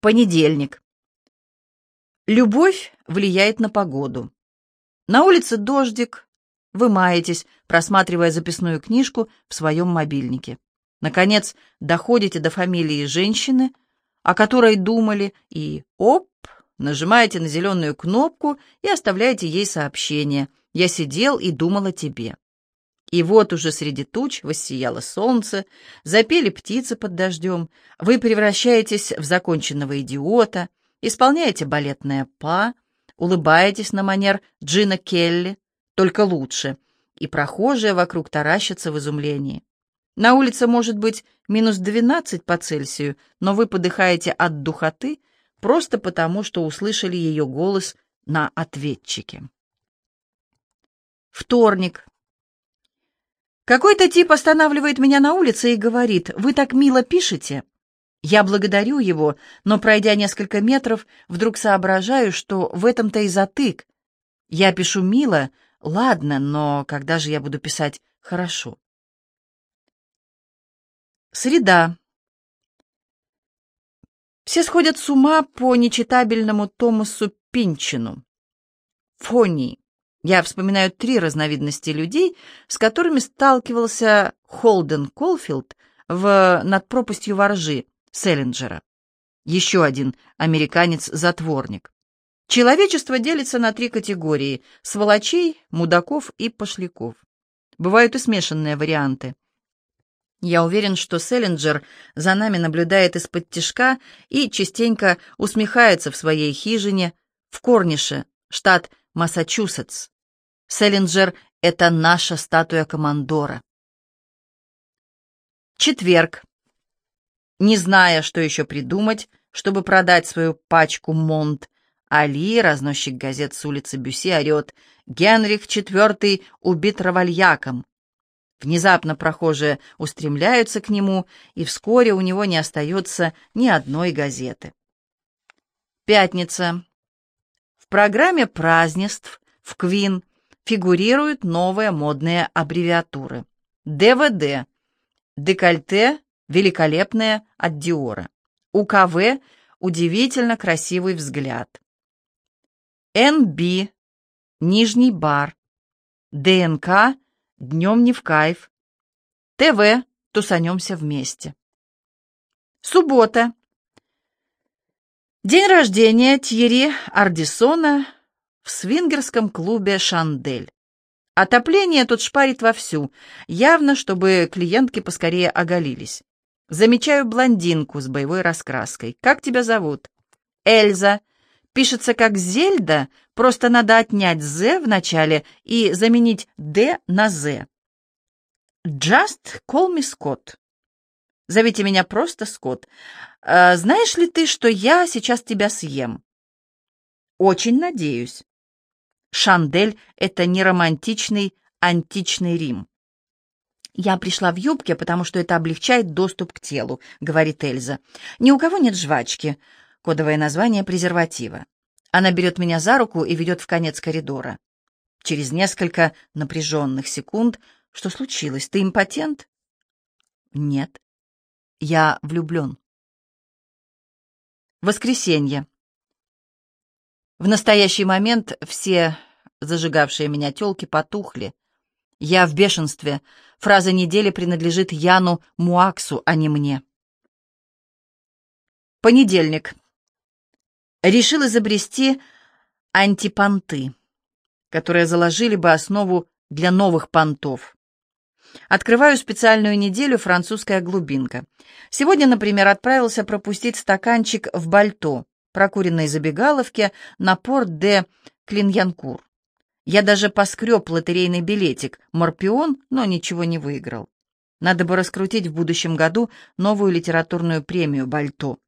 Понедельник. Любовь влияет на погоду. На улице дождик, вы маетесь, просматривая записную книжку в своем мобильнике. Наконец, доходите до фамилии женщины, о которой думали, и оп, нажимаете на зеленую кнопку и оставляете ей сообщение «Я сидел и думал о тебе». И вот уже среди туч воссияло солнце, запели птицы под дождем, вы превращаетесь в законченного идиота, исполняете балетное па, улыбаетесь на манер Джина Келли, только лучше, и прохожие вокруг таращатся в изумлении. На улице может быть минус 12 по Цельсию, но вы подыхаете от духоты просто потому, что услышали ее голос на ответчике. Вторник. Какой-то тип останавливает меня на улице и говорит, «Вы так мило пишете». Я благодарю его, но, пройдя несколько метров, вдруг соображаю, что в этом-то и затык. Я пишу мило, ладно, но когда же я буду писать хорошо? Среда. Все сходят с ума по нечитабельному Томасу Пинчину. Фонии. Я вспоминаю три разновидности людей, с которыми сталкивался Холден Колфилд в «Над пропастью воржи» Селлинджера. Еще один американец-затворник. Человечество делится на три категории – сволочей, мудаков и пошляков. Бывают и смешанные варианты. Я уверен, что Селлинджер за нами наблюдает из-под тишка и частенько усмехается в своей хижине в Корнише, штат Массачусетс. Селлинджер — это наша статуя командора. Четверг. Не зная, что еще придумать, чтобы продать свою пачку Монт, Али, разносчик газет с улицы Бюси, орет «Генрих IV убит равальяком». Внезапно прохожие устремляются к нему, и вскоре у него не остается ни одной газеты. Пятница. В программе празднеств в Квин фигурируют новые модные аббревиатуры. ДВД – декольте великолепное от Диора. УКВ – удивительно красивый взгляд. НБ – нижний бар. ДНК – днем не в кайф. ТВ – тусанемся вместе. Суббота. День рождения Тьерри Ардисона в свингерском клубе «Шандель». Отопление тут шпарит вовсю, явно, чтобы клиентки поскорее оголились. Замечаю блондинку с боевой раскраской. «Как тебя зовут?» «Эльза. Пишется как «Зельда», просто надо отнять «З» в начале и заменить «Д» на «З». «Just call me Scott». Зовите меня просто Скотт. А, знаешь ли ты, что я сейчас тебя съем? Очень надеюсь. Шандель — это не романтичный античный Рим. «Я пришла в юбке, потому что это облегчает доступ к телу», — говорит Эльза. «Ни у кого нет жвачки», — кодовое название презерватива. Она берет меня за руку и ведет в конец коридора. Через несколько напряженных секунд «Что случилось? Ты импотент?» «Нет». Я влюблен. Воскресенье. В настоящий момент все зажигавшие меня тёлки потухли. Я в бешенстве. Фраза недели принадлежит Яну Муаксу, а не мне. Понедельник. Решил изобрести антипонты, которые заложили бы основу для новых понтов. Открываю специальную неделю «Французская глубинка». Сегодня, например, отправился пропустить стаканчик в Бальто, прокуренной забегаловке на порт де Клиньянкур. Я даже поскреб лотерейный билетик «Морпион», но ничего не выиграл. Надо бы раскрутить в будущем году новую литературную премию «Бальто».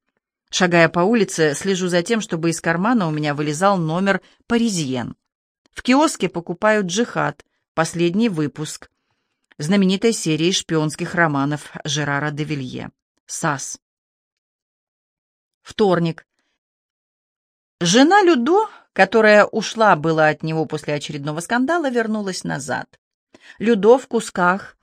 Шагая по улице, слежу за тем, чтобы из кармана у меня вылезал номер «Паризьен». В киоске покупаю «Джихад», последний выпуск знаменитой серии шпионских романов Жерара де Вилье. САС. Вторник. Жена Людо, которая ушла была от него после очередного скандала, вернулась назад. Людо в кусках.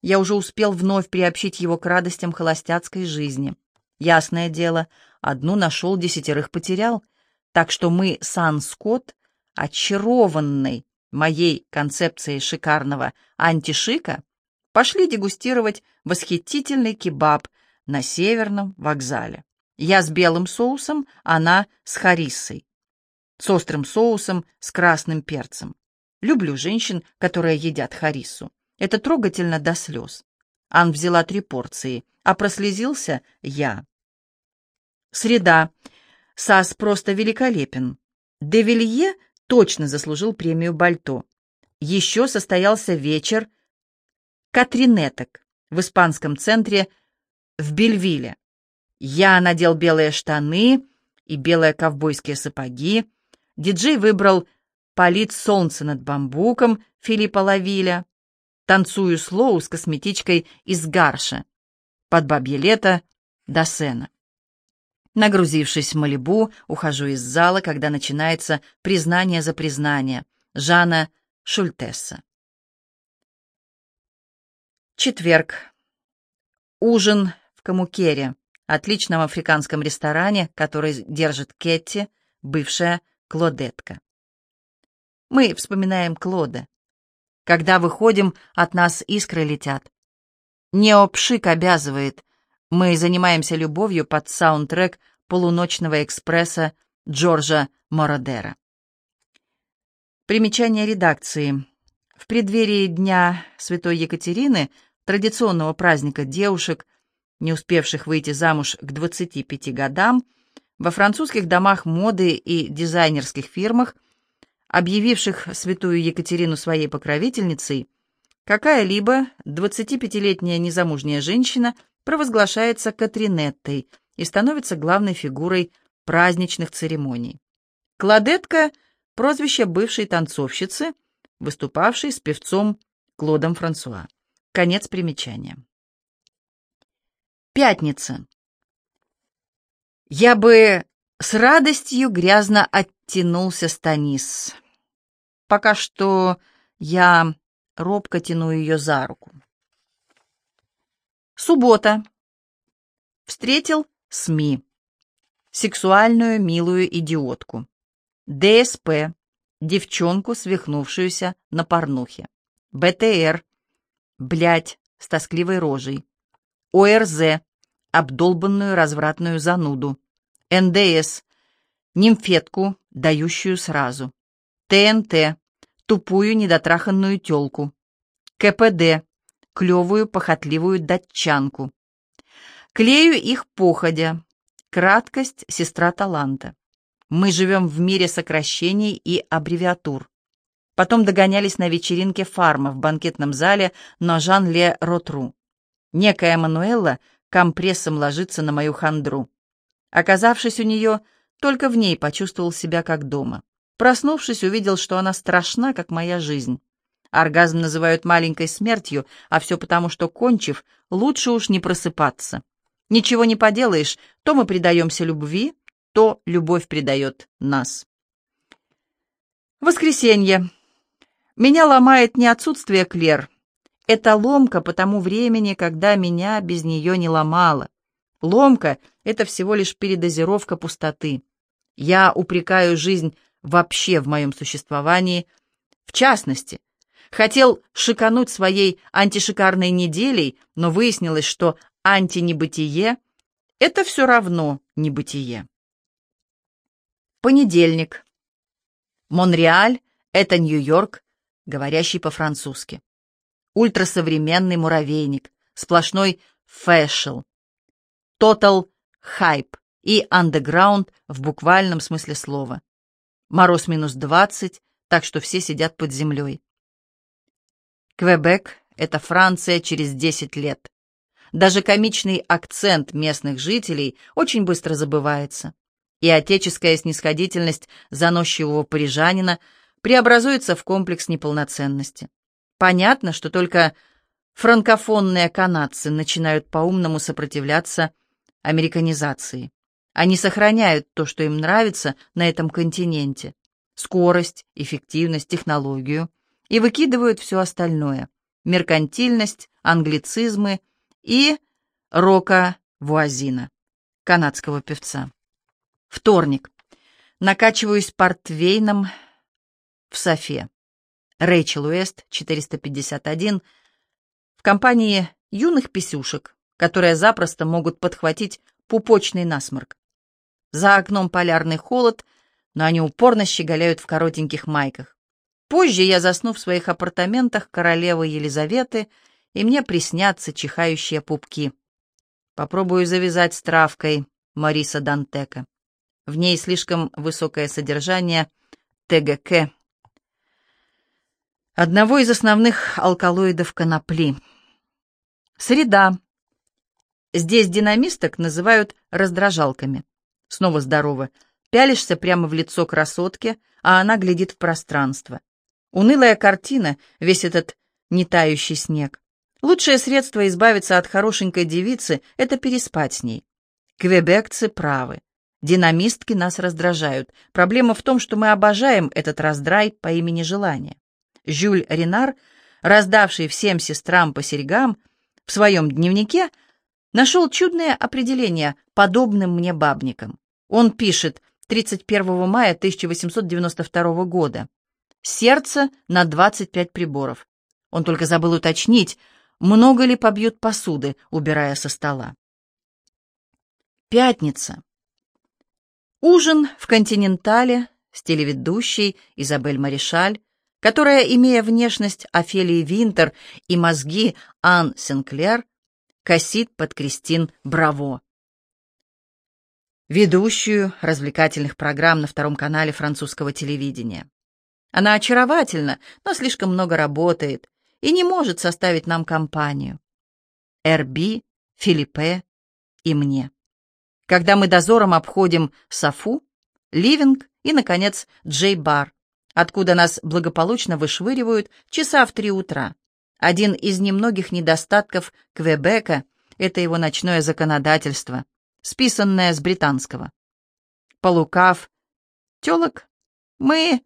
Я уже успел вновь приобщить его к радостям холостяцкой жизни. Ясное дело, одну нашел, десятерых потерял. Так что мы с Ан Скотт, очарованной моей концепцией шикарного антишика, пошли дегустировать восхитительный кебаб на северном вокзале. Я с белым соусом, она с хариссой. С острым соусом, с красным перцем. Люблю женщин, которые едят хариссу. Это трогательно до слез. Ан взяла три порции, а прослезился я. Среда. Сас просто великолепен. Девилье точно заслужил премию Бальто. Еще состоялся вечер катринеток в испанском центре в Бельвиле. Я надел белые штаны и белые ковбойские сапоги. Диджей выбрал «Полит солнце над бамбуком» Филиппа Лавиля. Танцую слоу с косметичкой из Гарша. Под бабье лето до сена. Нагрузившись в Малибу, ухожу из зала, когда начинается признание за признание Жана Шультесса. Четверг. Ужин в Камукере отличном африканском ресторане, который держит Кетти, бывшая Клодетка. Мы вспоминаем Клода. Когда выходим, от нас искры летят. Неопшик обязывает. Мы занимаемся любовью под саундтрек полуночного экспресса Джорджа Мородера. Примечание редакции. В преддверии Дня Святой Екатерины, традиционного праздника девушек, не успевших выйти замуж к 25 годам, во французских домах моды и дизайнерских фирмах, объявивших святую Екатерину своей покровительницей, какая-либо 25-летняя незамужняя женщина провозглашается Катринеттой и становится главной фигурой праздничных церемоний. Кладетка – прозвище бывшей танцовщицы, выступавшей с певцом Клодом Франсуа. Конец примечания. Пятница. Я бы с радостью грязно оттянулся Станис. Пока что я робко тяну ее за руку. Суббота. Встретил СМИ. Сексуальную милую идиотку. ДСП. Девчонку, свихнувшуюся на порнухе. БТР. Блять, с тоскливой рожей. ОРЗ, обдолбанную развратную зануду. НДС, нимфетку, дающую сразу. ТНТ, тупую недотраханную тёлку. КПД, клёвую похотливую датчанку. Клею их походя. Краткость — сестра таланта. Мы живем в мире сокращений и аббревиатур. Потом догонялись на вечеринке фарма в банкетном зале на Жан-Ле-Ротру. Некая Мануэлла компрессом ложится на мою хандру. Оказавшись у нее, только в ней почувствовал себя как дома. Проснувшись, увидел, что она страшна, как моя жизнь. Оргазм называют маленькой смертью, а все потому, что, кончив, лучше уж не просыпаться. Ничего не поделаешь, то мы предаемся любви, то любовь предает нас. Воскресенье. Меня ломает не отсутствие Клер, это ломка по тому времени, когда меня без нее не ломало. Ломка — это всего лишь передозировка пустоты. Я упрекаю жизнь вообще в моем существовании. В частности, хотел шикануть своей антишикарной неделей, но выяснилось, что антинебытие — это все равно небытие. Понедельник. Монреаль — это Нью-Йорк, говорящий по-французски ультрасовременный муравейник, сплошной фэшл, тотал хайп и андеграунд в буквальном смысле слова. Мороз минус двадцать, так что все сидят под землей. Квебек — это Франция через десять лет. Даже комичный акцент местных жителей очень быстро забывается, и отеческая снисходительность заносчивого парижанина преобразуется в комплекс неполноценности. Понятно, что только франкофонные канадцы начинают по-умному сопротивляться американизации. Они сохраняют то, что им нравится на этом континенте. Скорость, эффективность, технологию. И выкидывают все остальное. Меркантильность, англицизмы и рока-вуазина. канадского певца. Вторник. Накачиваюсь портвейном в Софе. Рэйчел Уэст, 451, в компании юных писюшек, которые запросто могут подхватить пупочный насморк. За окном полярный холод, но они упорно щеголяют в коротеньких майках. Позже я засну в своих апартаментах королевы Елизаветы, и мне приснятся чихающие пупки. Попробую завязать с травкой Мариса Дантека. В ней слишком высокое содержание ТГК, одного из основных алкалоидов конопли. Среда. Здесь динамисток называют раздражалками. Снова здорово. Пялишься прямо в лицо красотке, а она глядит в пространство. Унылая картина, весь этот нетающий снег. Лучшее средство избавиться от хорошенькой девицы — это переспать с ней. Квебекцы правы. Динамистки нас раздражают. Проблема в том, что мы обожаем этот раздрай по имени желания. Жюль Ренар, раздавший всем сестрам по серьгам, в своем дневнике нашел чудное определение подобным мне бабникам. Он пишет 31 мая 1892 года. Сердце на 25 приборов. Он только забыл уточнить, много ли побьют посуды, убирая со стола. Пятница. Ужин в «Континентале» с телеведущей Изабель Маришаль, которая, имея внешность Офелии Винтер и мозги Ан Сенклер, косит под Кристин Браво. Ведущую развлекательных программ на втором канале французского телевидения. Она очаровательна, но слишком много работает и не может составить нам компанию. Эрби, Филиппе и мне когда мы дозором обходим Сафу, Ливинг и, наконец, Джей-бар, откуда нас благополучно вышвыривают часа в три утра. Один из немногих недостатков Квебека — это его ночное законодательство, списанное с британского. Полукав, телок, мы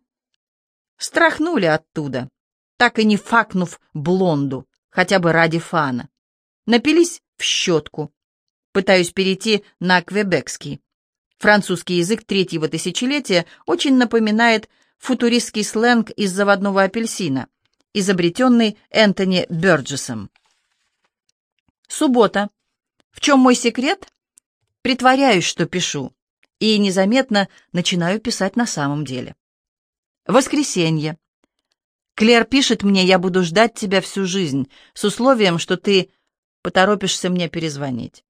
страхнули оттуда, так и не факнув блонду, хотя бы ради фана. Напились в щетку, Пытаюсь перейти на квебекский. Французский язык третьего тысячелетия очень напоминает футуристский сленг из заводного апельсина, изобретенный Энтони Бёрджесом. Суббота. В чем мой секрет? Притворяюсь, что пишу, и незаметно начинаю писать на самом деле. Воскресенье. Клер пишет мне, я буду ждать тебя всю жизнь, с условием, что ты поторопишься мне перезвонить.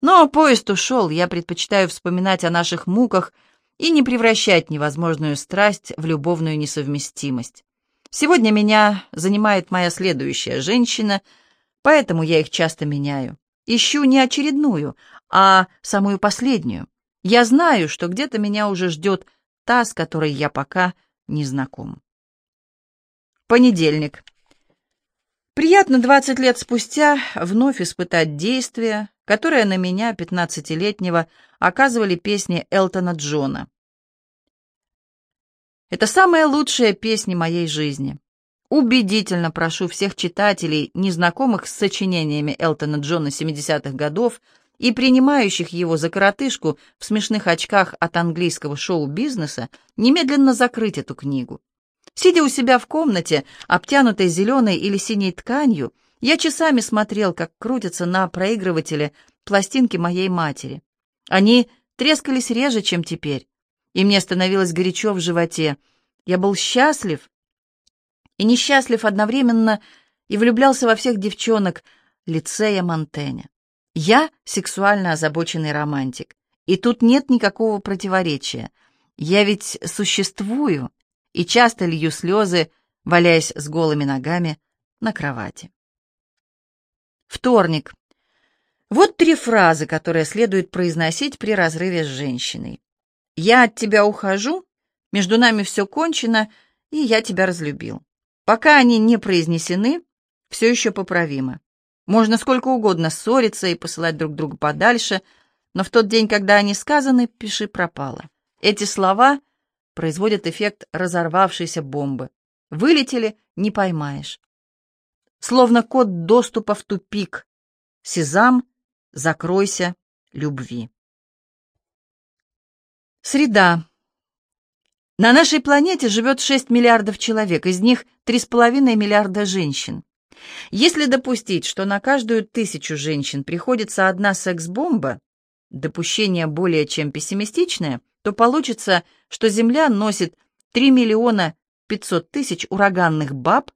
Но поезд ушел, я предпочитаю вспоминать о наших муках и не превращать невозможную страсть в любовную несовместимость. Сегодня меня занимает моя следующая женщина, поэтому я их часто меняю. Ищу не очередную, а самую последнюю. Я знаю, что где-то меня уже ждет та, с которой я пока не знаком. Понедельник. Приятно 20 лет спустя вновь испытать действие, которое на меня, пятнадцатилетнего, оказывали песни Элтона Джона. Это самые лучшие песни моей жизни. Убедительно прошу всех читателей, незнакомых с сочинениями Элтона Джона 70-х годов и принимающих его за коротышку в смешных очках от английского шоу-бизнеса, немедленно закрыть эту книгу. Сидя у себя в комнате, обтянутой зеленой или синей тканью, я часами смотрел, как крутятся на проигрывателе пластинки моей матери. Они трескались реже, чем теперь, и мне становилось горячо в животе. Я был счастлив и несчастлив одновременно и влюблялся во всех девчонок лицея Монтэня. Я сексуально озабоченный романтик, и тут нет никакого противоречия. Я ведь существую и часто лью слезы, валяясь с голыми ногами на кровати. Вторник. Вот три фразы, которые следует произносить при разрыве с женщиной. «Я от тебя ухожу», «Между нами все кончено», и «Я тебя разлюбил». Пока они не произнесены, все еще поправимо. Можно сколько угодно ссориться и посылать друг друга подальше, но в тот день, когда они сказаны, пиши пропало. Эти слова производят эффект разорвавшейся бомбы. Вылетели — не поймаешь словно код доступа в тупик. Сезам, закройся любви. Среда. На нашей планете живет 6 миллиардов человек, из них 3,5 миллиарда женщин. Если допустить, что на каждую тысячу женщин приходится одна секс-бомба, допущение более чем пессимистичное, то получится, что Земля носит 3 миллиона 500 тысяч ураганных баб,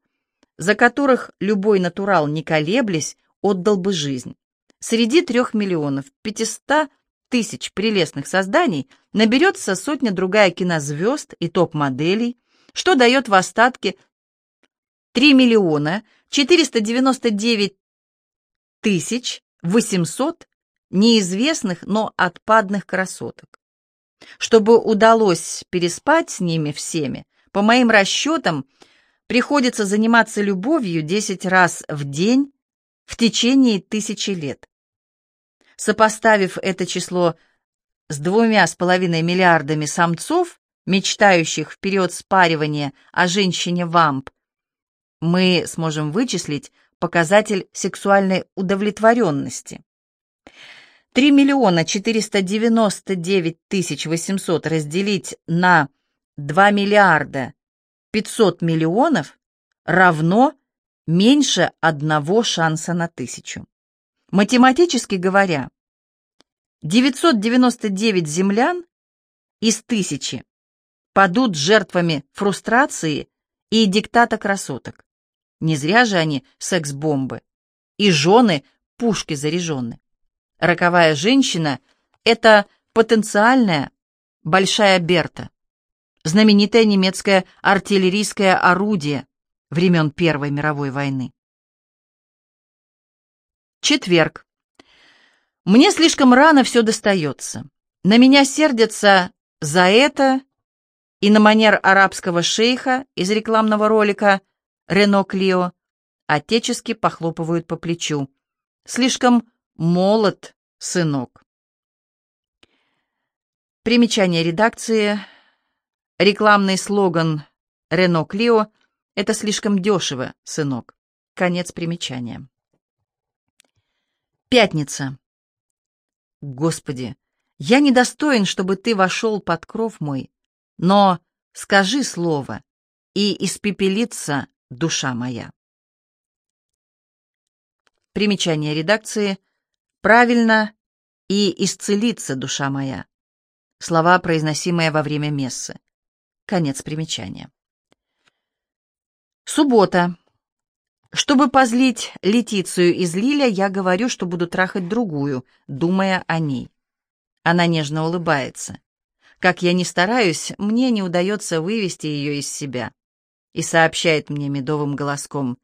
за которых любой натурал, не колеблясь, отдал бы жизнь. Среди трех миллионов 500 тысяч прелестных созданий наберется сотня-другая кинозвезд и топ-моделей, что дает в остатке 3 миллиона 499 тысяч 800 неизвестных, но отпадных красоток. Чтобы удалось переспать с ними всеми, по моим расчетам, приходится заниматься любовью 10 раз в день в течение тысячи лет. Сопоставив это число с двумя с половиной миллиардами самцов, мечтающих в период спаривания о женщине-вамп, мы сможем вычислить показатель сексуальной удовлетворенности. 3 миллиона 499 тысяч 800 разделить на 2 миллиарда 500 миллионов равно меньше одного шанса на тысячу. Математически говоря, 999 землян из тысячи падут жертвами фрустрации и диктата красоток. Не зря же они секс-бомбы. И жены пушки заряжены. Роковая женщина — это потенциальная большая Берта, знаменитое немецкое артиллерийское орудие времен Первой мировой войны. Четверг. Мне слишком рано все достается. На меня сердятся за это и на манер арабского шейха из рекламного ролика «Рено Клио» отечески похлопывают по плечу. Слишком молод, сынок. Примечание редакции. Рекламный слоган «Рено Клио» — это слишком дешево, сынок. Конец примечания. Пятница. Господи, я недостоин, чтобы ты вошел под кров мой, но скажи слово, и испепелится душа моя. Примечание редакции. Правильно, и исцелится душа моя. Слова, произносимые во время мессы. Конец примечания. Суббота. Чтобы позлить Летицию из Лиля, я говорю, что буду трахать другую, думая о ней. Она нежно улыбается. Как я ни стараюсь, мне не удается вывести ее из себя. И сообщает мне медовым голоском.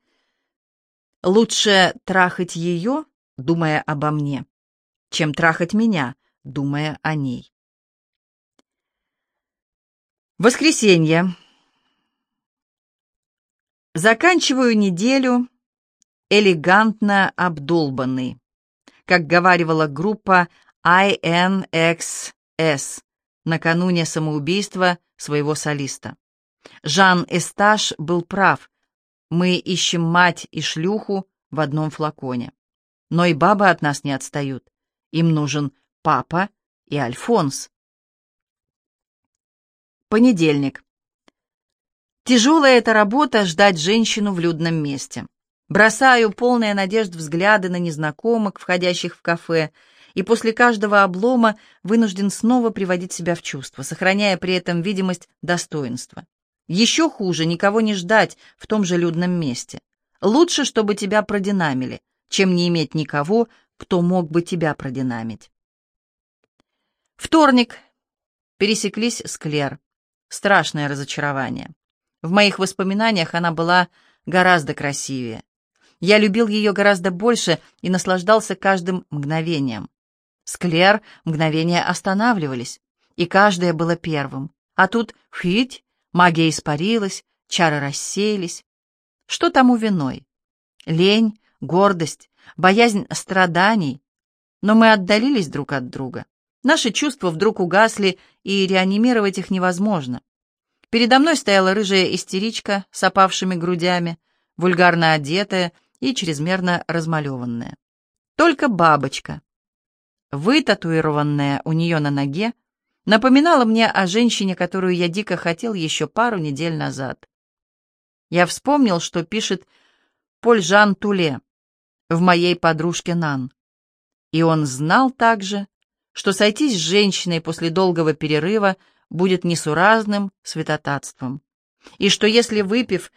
Лучше трахать ее, думая обо мне, чем трахать меня, думая о ней. Воскресенье. Заканчиваю неделю элегантно обдолбанный, как говаривала группа INXS накануне самоубийства своего солиста. Жан Эсташ был прав. Мы ищем мать и шлюху в одном флаконе. Но и бабы от нас не отстают. Им нужен папа и Альфонс. Понедельник. Тяжелая эта работа — ждать женщину в людном месте. Бросаю полные надежд взгляды на незнакомок, входящих в кафе, и после каждого облома вынужден снова приводить себя в чувство, сохраняя при этом видимость достоинства. Еще хуже никого не ждать в том же людном месте. Лучше, чтобы тебя продинамили, чем не иметь никого, кто мог бы тебя продинамить. Вторник. Пересеклись с Клер. Страшное разочарование. В моих воспоминаниях она была гораздо красивее. Я любил ее гораздо больше и наслаждался каждым мгновением. С Клер мгновения останавливались, и каждое было первым. А тут хить, магия испарилась, чары рассеялись. Что тому виной? Лень, гордость, боязнь страданий. Но мы отдалились друг от друга. Наши чувства вдруг угасли, и реанимировать их невозможно. Передо мной стояла рыжая истеричка с опавшими грудями, вульгарно одетая и чрезмерно размалеванная. Только бабочка, вытатуированная у нее на ноге, напоминала мне о женщине, которую я дико хотел еще пару недель назад. Я вспомнил, что пишет Поль Жан Туле в моей подружке Нан. И он знал также, что сойтись с женщиной после долгого перерыва будет несуразным святотатством, и что если, выпив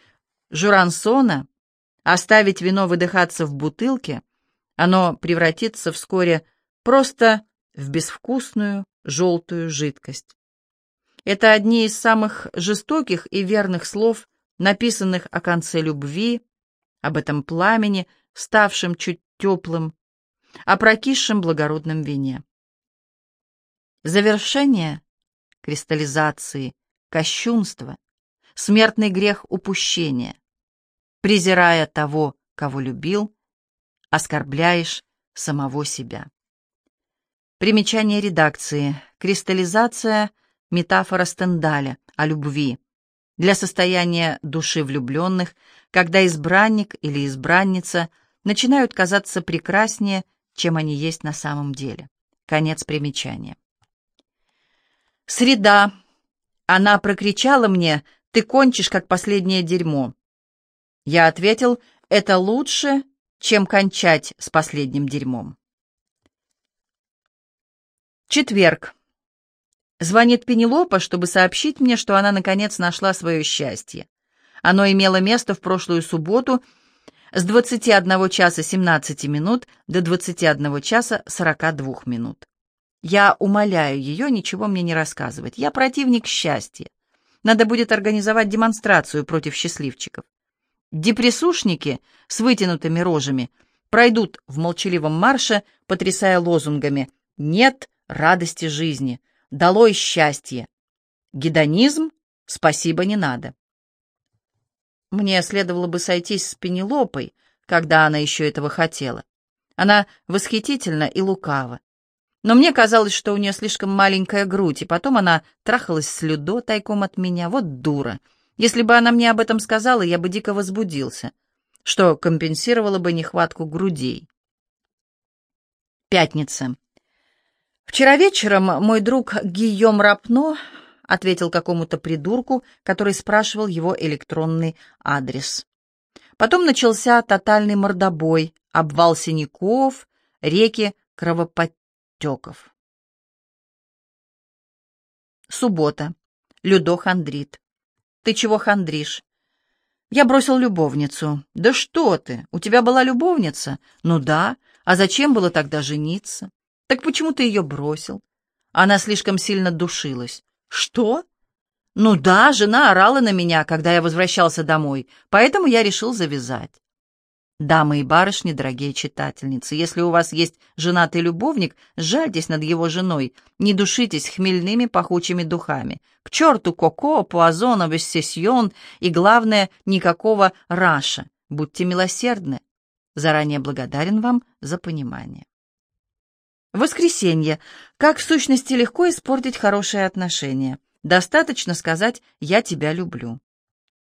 журансона, оставить вино выдыхаться в бутылке, оно превратится вскоре просто в безвкусную желтую жидкость. Это одни из самых жестоких и верных слов, написанных о конце любви, об этом пламени, ставшем чуть теплым, о прокисшем благородном вине. Завершение кристаллизации, кощунства, смертный грех упущения. Презирая того, кого любил, оскорбляешь самого себя. Примечание редакции. Кристаллизация – метафора Стендаля о любви. Для состояния души влюбленных, когда избранник или избранница начинают казаться прекраснее, чем они есть на самом деле. Конец примечания. Среда. Она прокричала мне, ты кончишь, как последнее дерьмо. Я ответил, это лучше, чем кончать с последним дерьмом. Четверг. Звонит Пенелопа, чтобы сообщить мне, что она наконец нашла свое счастье. Оно имело место в прошлую субботу с 21 часа 17 минут до 21 часа 42 минут. Я умоляю ее ничего мне не рассказывать. Я противник счастья. Надо будет организовать демонстрацию против счастливчиков. Депрессушники с вытянутыми рожами пройдут в молчаливом марше, потрясая лозунгами «Нет радости жизни, долой счастье. Гедонизм спасибо не надо. Мне следовало бы сойтись с Пенелопой, когда она еще этого хотела. Она восхитительна и лукава. Но мне казалось, что у нее слишком маленькая грудь, и потом она трахалась с Людо тайком от меня. Вот дура. Если бы она мне об этом сказала, я бы дико возбудился, что компенсировало бы нехватку грудей. Пятница. Вчера вечером мой друг Гийом Рапно ответил какому-то придурку, который спрашивал его электронный адрес. Потом начался тотальный мордобой, обвал синяков, реки кровоподтеков. Суббота. Людо хандрит. «Ты чего хандришь?» «Я бросил любовницу». «Да что ты! У тебя была любовница?» «Ну да. А зачем было тогда жениться?» Так почему ты ее бросил? Она слишком сильно душилась. Что? Ну да, жена орала на меня, когда я возвращался домой, поэтому я решил завязать. Дамы и барышни, дорогие читательницы, если у вас есть женатый любовник, жальтесь над его женой, не душитесь хмельными пахучими духами. К черту коко, пуазона, вессесьон и, главное, никакого раша. Будьте милосердны. Заранее благодарен вам за понимание. Воскресенье. Как в сущности легко испортить хорошие отношения. Достаточно сказать «я тебя люблю».